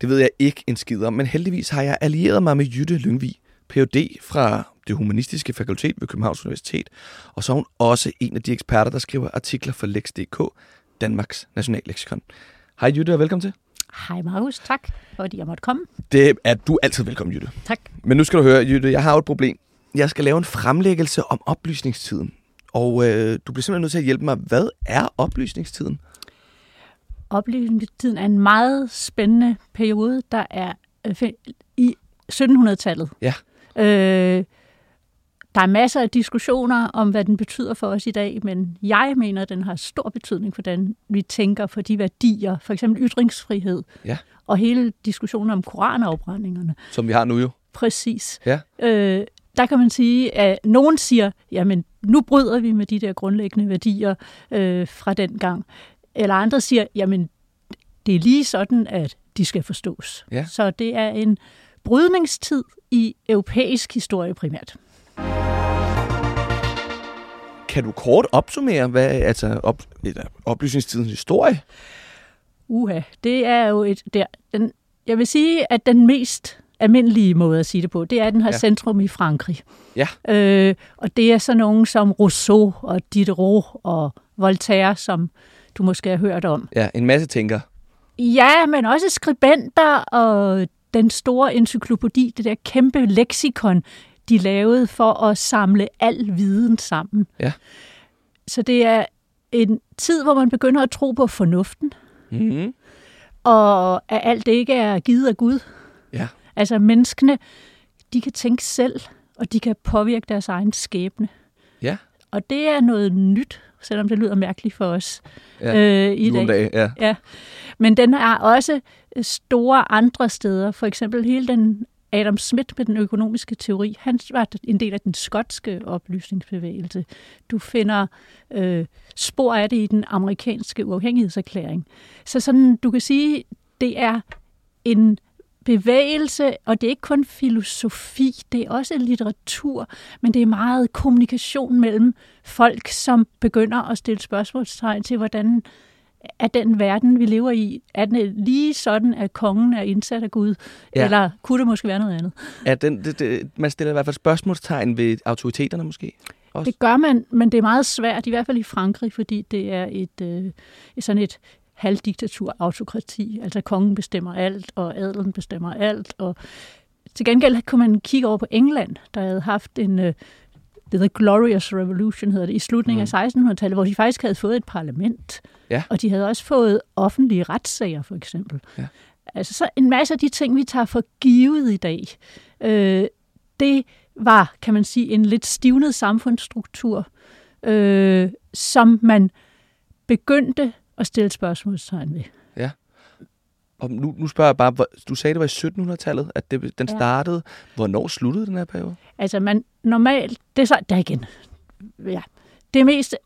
Det ved jeg ikke en skid om, men heldigvis har jeg allieret mig med Jytte Lyngvig, Ph.D. fra det humanistiske fakultet ved Københavns Universitet, og så er hun også en af de eksperter, der skriver artikler for Lex.dk, Danmarks nationalleksikon. Hej Jytte, og velkommen til. Hej Markus, tak fordi jeg måtte komme. Det er du altid velkommen, Jytte. Tak. Men nu skal du høre, Jytte, jeg har jo et problem. Jeg skal lave en fremlæggelse om oplysningstiden. Og øh, du bliver simpelthen nødt til at hjælpe mig. Hvad er oplysningstiden? Oplysningstiden er en meget spændende periode, der er øh, i 1700-tallet. Ja. Øh, der er masser af diskussioner om, hvad den betyder for os i dag, men jeg mener, at den har stor betydning for, hvordan vi tænker for de værdier, for eksempel ytringsfrihed, Ja. og hele diskussionen om koranafbrændingerne. Som vi har nu jo. Præcis. Ja. Øh, der kan man sige, at nogen siger, jamen nu bryder vi med de der grundlæggende værdier øh, fra den gang. Eller andre siger, jamen det er lige sådan, at de skal forstås. Ja. Så det er en brydningstid i europæisk historie primært. Kan du kort opsummere, hvad altså op, oplysningstidens historie? Uha, det er jo et... Der, den, jeg vil sige, at den mest almindelige måde at sige det på, det er, at den har Ja. centrum i Frankrig. Ja. Øh, og det er så nogen som Rousseau og Diderot og Voltaire, som du måske har hørt om. Ja, en masse tænker. Ja, men også skribenter og den store encyklopædi, det der kæmpe leksikon, de lavede for at samle al viden sammen. Ja. Så det er en tid, hvor man begynder at tro på fornuften, Mm-hmm. og at alt ikke er givet af Gud. Ja. Altså menneskene, de kan tænke selv, og de kan påvirke deres egen skæbne. Ja. Og det er noget nyt, selvom det lyder mærkeligt for os Ja, øh, i dag. dagen, ja. Ja, men den er også store andre steder. For eksempel hele den Adam Smith med den økonomiske teori. Han var en del af den skotske oplysningsbevægelse. Du finder øh, spor af det i den amerikanske uafhængighedserklæring. Så sådan, du kan sige, det er en bevægelse, og det er ikke kun filosofi, det er også litteratur, men det er meget kommunikation mellem folk, som begynder at stille spørgsmålstegn til, hvordan er den verden, vi lever i, er den lige sådan, at kongen er indsat af Gud? Ja. Eller kunne det måske være noget andet? ja den, det, det, man stiller i hvert fald spørgsmålstegn ved autoriteterne måske. Også. Det gør man, men det er meget svært, i hvert fald i Frankrig, fordi det er et, øh, et sådan et halvdiktatur, autokrati. Altså kongen bestemmer alt, og adelen bestemmer alt. Og til gengæld kunne man kigge over på England, der havde haft en... Øh, det The Glorious Revolution hedder det, i slutningen Mm. af 1600-tallet, hvor de faktisk havde fået et parlament. Ja. Og de havde også fået offentlige retssager, for eksempel. Ja. Altså så en masse af de ting, vi tager for givet i dag, øh, det var, kan man sige, en lidt stivnet samfundsstruktur, øh, som man begyndte at stille spørgsmålstegn ved. Og nu, nu spørger jeg bare, du sagde, det var i 1700-tallet, at det, den Ja. startede. Hvornår sluttede den her periode? Altså man normalt, det er så, der igen, ja, det mest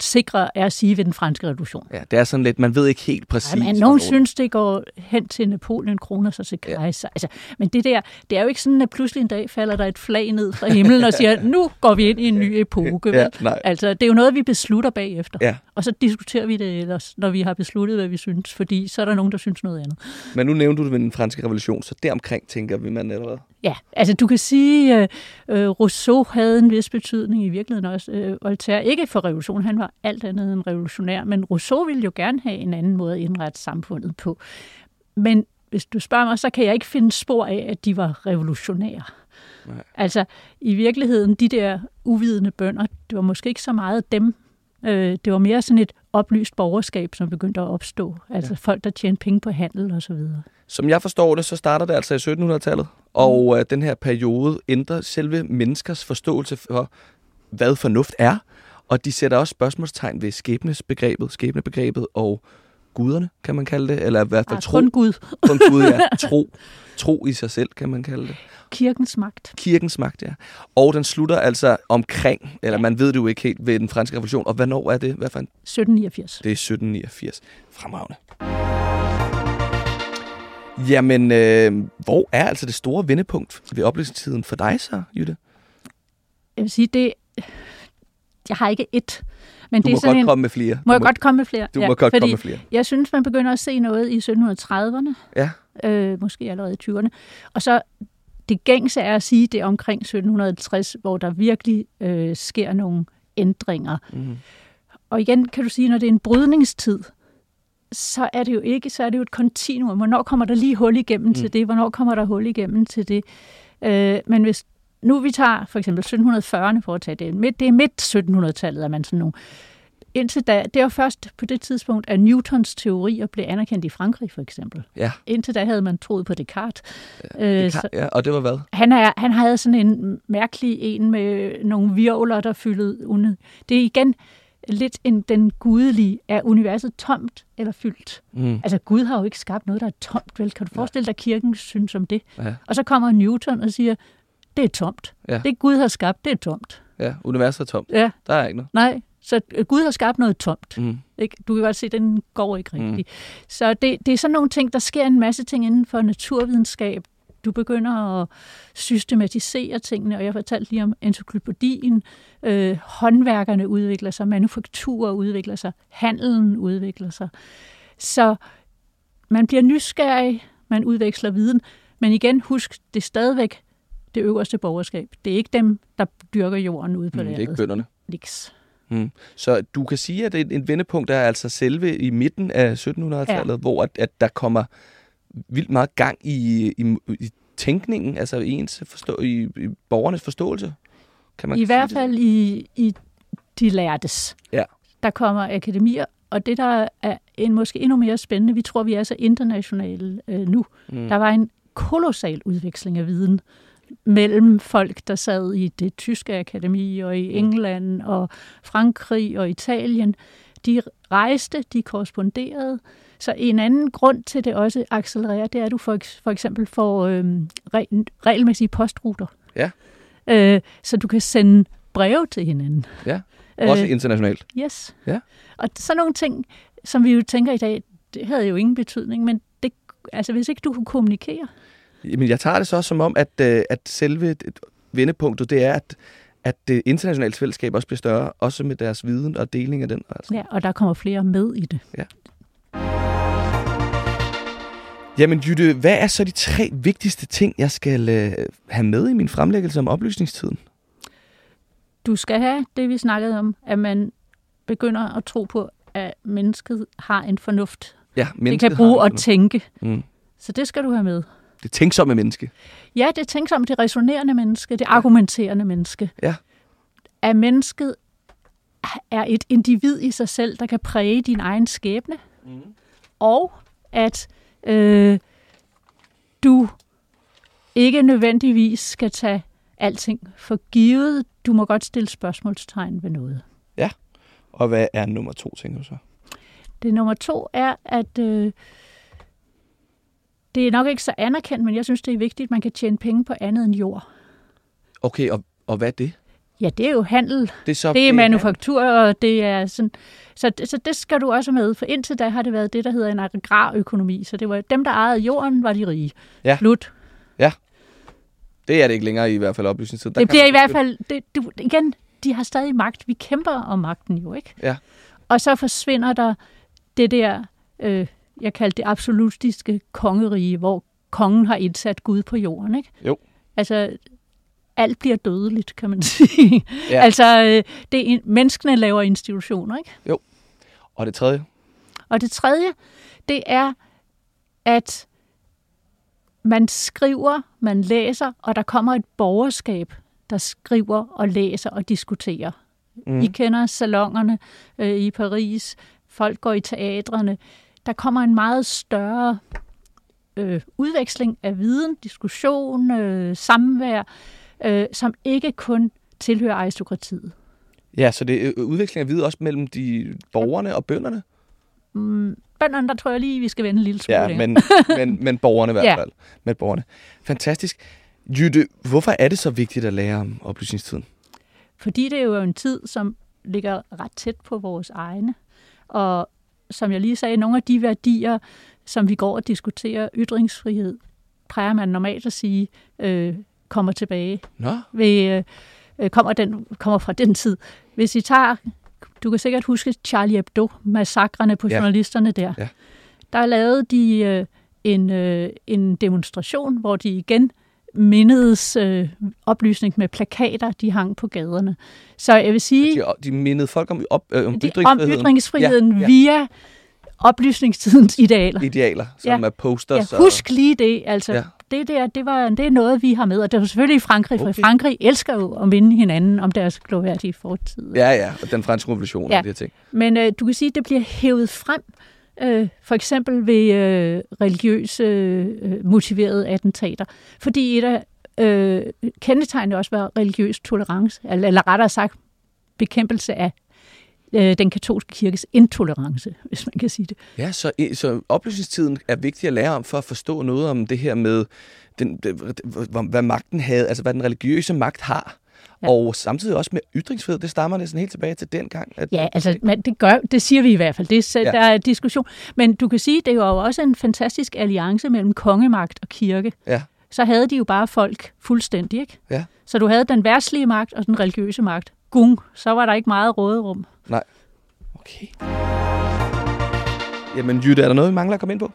sikre er at sige ved den franske revolution. Ja, det er sådan lidt, man ved ikke helt præcis. Ja, men nogen det- synes, det går hen til Napoleon kroner sig til Ja. kejser. Altså, men det der, det er jo ikke sådan, at pludselig en dag falder der et flag ned fra himlen og siger, nu går vi ind i en ny epoke. Ja, nej. Altså, det er jo noget, vi beslutter bagefter. Ja, Og så diskuterer vi det ellers, når vi har besluttet, hvad vi synes, fordi så er der nogen, der synes noget andet. men nu nævnte du den franske revolution, så deromkring tænker vi, man hvad? Ja, altså du kan sige, øh, øh, Rousseau havde en vis betydning i virkeligheden også. Øh, Voltaire, ikke for revolution, han var alt andet end revolutionær, men Rousseau ville jo gerne have en anden måde at indrette samfundet på. Men hvis du spørger mig, så kan jeg ikke finde spor af, at de var revolutionære. Nej. Altså i virkeligheden, de der uvidende bønder, det var måske ikke så meget dem. Øh, det var mere sådan et oplyst borgerskab, som begyndte at opstå. Altså ja. folk, der tjente penge på handel og så videre. Som jeg forstår det, så starter det altså i 1700-tallet, og øh, den her periode ændrer selve menneskers forståelse for, hvad fornuft er, og de sætter også spørgsmålstegn ved skæbnesbegrebet, skæbnebegrebet og guderne, kan man kalde det, eller i hvert fald Ah, tro, kun Gud. kun Gud, ja, tro, tro i sig selv, kan man kalde det. Kirkens magt. Kirkens magt, ja. Og den slutter altså omkring, eller man ved det jo ikke helt, ved den franske revolution. Og hvornår er det? Hvad for en? 1789. Det er 1789. Fremragende. Jamen, øh, hvor er altså det store vendepunkt ved oplysningstiden for dig så, Jytte? Jeg vil sige, det... Jeg har ikke et. Men Du det må er sådan godt en, komme med flere. Må jeg godt komme med flere? Du må godt komme med flere. Jeg synes, man begynder at se noget i 1730'erne. Ja. Øh, måske allerede i 20'erne. Og så det gængse er at sige, det er omkring 1760, hvor der virkelig øh, sker nogle ændringer. Mm. Og igen kan du sige, når det er en brydningstid, så er det jo ikke, så er det jo et kontinuum. Hvornår kommer der lige hul igennem mm. til det? Hvornår kommer der hul igennem til det? Øh, men hvis nu vi tager for eksempel 1740'erne for at tage det, midt, det er midt 1700-tallet, er man sådan nogle. Indtil da, det var først på det tidspunkt, at Newtons teorier blev anerkendt i Frankrig for eksempel. Ja. Indtil da havde man troet på Descartes. Ja, Øh, det så- ja, og det var hvad? Han, er, han havde sådan en mærkelig en med nogle virvler, der fyldede unød. Det er igen lidt en, den gudelige, er universet tomt eller fyldt? Mm. Altså Gud har jo ikke skabt noget, der er tomt, vel? Kan du forestille dig, at kirken synes om det? Ja, Og så kommer Newton og siger, det er tomt. Ja. Det Gud har skabt, det er tomt. ja, universet er tomt. Ja, Der er ikke noget. nej. Så øh, Gud har skabt noget tomt. Mm. Ikke? Du kan godt se, at den går ikke rigtigt. Mm. Så det, det er sådan nogle ting, der sker en masse ting inden for naturvidenskab. Du begynder at systematisere tingene, og jeg fortalte lige om encyklopædien. Øh, håndværkerne udvikler sig, manufakturer udvikler sig, handelen udvikler sig. Så man bliver nysgerrig, man udveksler viden, men igen, husk, det er stadigvæk det øverste borgerskab. Det er ikke dem, der dyrker jorden ude på Mm. landet. Det er ikke bønderne. Niks. Mm. Så du kan sige, at det er en vendepunkt, der er altså selve i midten af 1700-tallet, ja. hvor at, at der kommer vildt meget gang i, i, i tænkningen, altså i, ens forstå, i, i borgernes forståelse. Kan man I hvert det? fald i, i de lærtes. Ja. Der kommer akademier, og det der er en, måske endnu mere spændende, vi tror, vi er så internationale øh, nu. Mm. Der var en kolossal udveksling af viden mellem folk, der sad i det tyske akademi, og i England, og Frankrig og Italien. De rejste, de korresponderede. Så en anden grund til, det også accelererer, det er, at du for, for eksempel får øh, re- regelmæssige postruter. Ja. Øh, så du kan sende breve til hinanden. Ja, også internationalt. Yes. Ja. Og sådan nogle ting, som vi jo tænker i dag, det havde jo ingen betydning, men det, altså hvis ikke du kunne kommunikere, Men jeg tager det så som om, at, øh, at selve et- vendepunktet, det er, at, at det internationale fællesskab også bliver større, også med deres viden og deling af den. Altså. ja, og der kommer flere med i det. Jamen Jytte, hvad er så de tre vigtigste ting, jeg skal øh, have med i min fremlæggelse om oplysningstiden? Du skal have det, vi snakkede om, at man begynder at tro på, at mennesket har en fornuft. Ja, Det kan bruge at tænke. Mm. Så det skal du have med. Det tænksomme menneske. Ja, det tænksomme, det resonerende menneske, det argumenterende menneske. Ja. At mennesket er et individ i sig selv, der kan præge din egen skæbne. Mm. Og at øh, du ikke nødvendigvis skal tage alting for givet. Du må godt stille spørgsmålstegn ved noget. Og hvad er nummer to, tænker du så? Det nummer to er, at øh, det er nok ikke så anerkendt, men jeg synes, det er vigtigt, at man kan tjene penge på andet end jord. Okay, og, og hvad er det? Ja, det er jo handel, Det er, så, det er manufaktur, og det er sådan... Så, så det skal du også med, for indtil da har det været det, der hedder en agrarøkonomi. Så det var dem, der ejede jorden, var de rige. Ja. Slut. Det er det ikke længere i hvert fald oplysningstid. Der Det bliver i hvert fald... Det, du, igen, de har stadig magt. Vi kæmper om magten jo, ikke? Ja. Og så forsvinder der det der, øh, jeg kaldte det absolutistiske kongerige, hvor kongen har indsat Gud på jorden, ikke? Jo. Altså, alt bliver dødeligt, kan man sige. Ja. Altså, øh, det er, en- menneskene laver institutioner, ikke? Og det tredje? Og det tredje, det er, at man skriver, man læser, og der kommer et borgerskab, der skriver og læser og diskuterer. Mm. Mm. I kender salongerne øh, i Paris, folk går i teatrene. Der kommer en meget større øh, udveksling af viden, diskussion, øh, samvær, øh, som ikke kun tilhører aristokratiet. Ja, så det er øh, udveksling af viden også mellem de borgerne og bønderne? Mm, bønderne, der tror jeg lige, vi skal vende en lille smule Ja, men, men, men borgerne i hvert Ja. fald. Men borgerne. Fantastisk. Jytte, hvorfor er det så vigtigt at lære om oplysningstiden? Fordi det er jo en tid, som ligger ret tæt på vores egne. Og som jeg lige sagde, nogle af de værdier, som vi går og diskuterer, ytringsfrihed, plejer man normalt at sige, øh, kommer tilbage. Nå, Ved, øh, kommer, den, kommer fra den tid. Hvis I tager, du kan sikkert huske Charlie Hebdo-massakrene på Ja. journalisterne der. Ja. Der lavede de øh, en, øh, en demonstration, hvor de igen mindedes øh, oplysning med plakater, de hang på gaderne. Så jeg vil sige, de, de mindede folk om, op, øh, om de, om ytringsfriheden. ytringsfriheden Ja, ja. via oplysningstidens idealer. Idealer, som Ja. er posters. Ja, husk lige det. Altså, Ja. det, der, det, var, det er noget, vi har med. Og det er jo selvfølgelig i Frankrig, for Okay. Frankrig elsker jo at minde hinanden om deres gloværdige fortid. Ja, ja, og den franske revolution Ja. og de her ting. Men øh, du kan sige, at det bliver hævet frem, øh, øh, for eksempel ved øh, religiøse øh, motiverede attentater. Fordi et af øh, kendetegnene også var religiøs tolerance, eller, eller rettere sagt bekæmpelse af øh, den katolske kirkes intolerance, hvis man kan sige det. Ja, så, så oplysningstiden er vigtig at lære om for at forstå noget om det her med, den, hvad magten havde, altså hvad den religiøse magt har. Ja. Og samtidig også med ytringsfrihed, det stammer næsten helt tilbage til den gang. At, Ja, altså men det, gør, det siger vi i hvert fald. Det er, Ja. Der er diskussion. Men du kan sige, det var jo også en fantastisk alliance mellem kongemagt og kirke. Ja. Så havde de jo bare folk fuldstændig, ikke? Ja. Så du havde den værtslige magt og den religiøse magt. Gung, så var der ikke meget råderum. Okay. Jamen, Jytte, er der noget, vi mangler at komme ind på?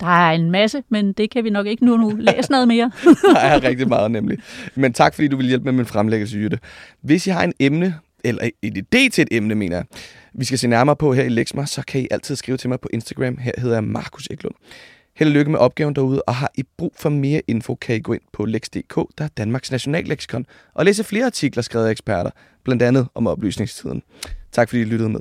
Der er en masse, men det kan vi nok ikke nu. nu. Læs noget mere. Der er rigtig meget nemlig. Men tak, fordi du vil hjælpe med min fremlæggelse, Jytte. Hvis I har en emne, eller en idé til et emne, mener jeg, vi skal se nærmere på her i Lexma, så kan I altid skrive til mig på Instagram. Her hedder jeg Markus Eklund. Held og lykke med opgaven derude, og har I brug for mere info, kan I gå ind på lex.dk, der er Danmarks nationalleksikon, og læse flere artikler skrevet af eksperter, blandt andet om oplysningstiden. Tak fordi I lyttede med.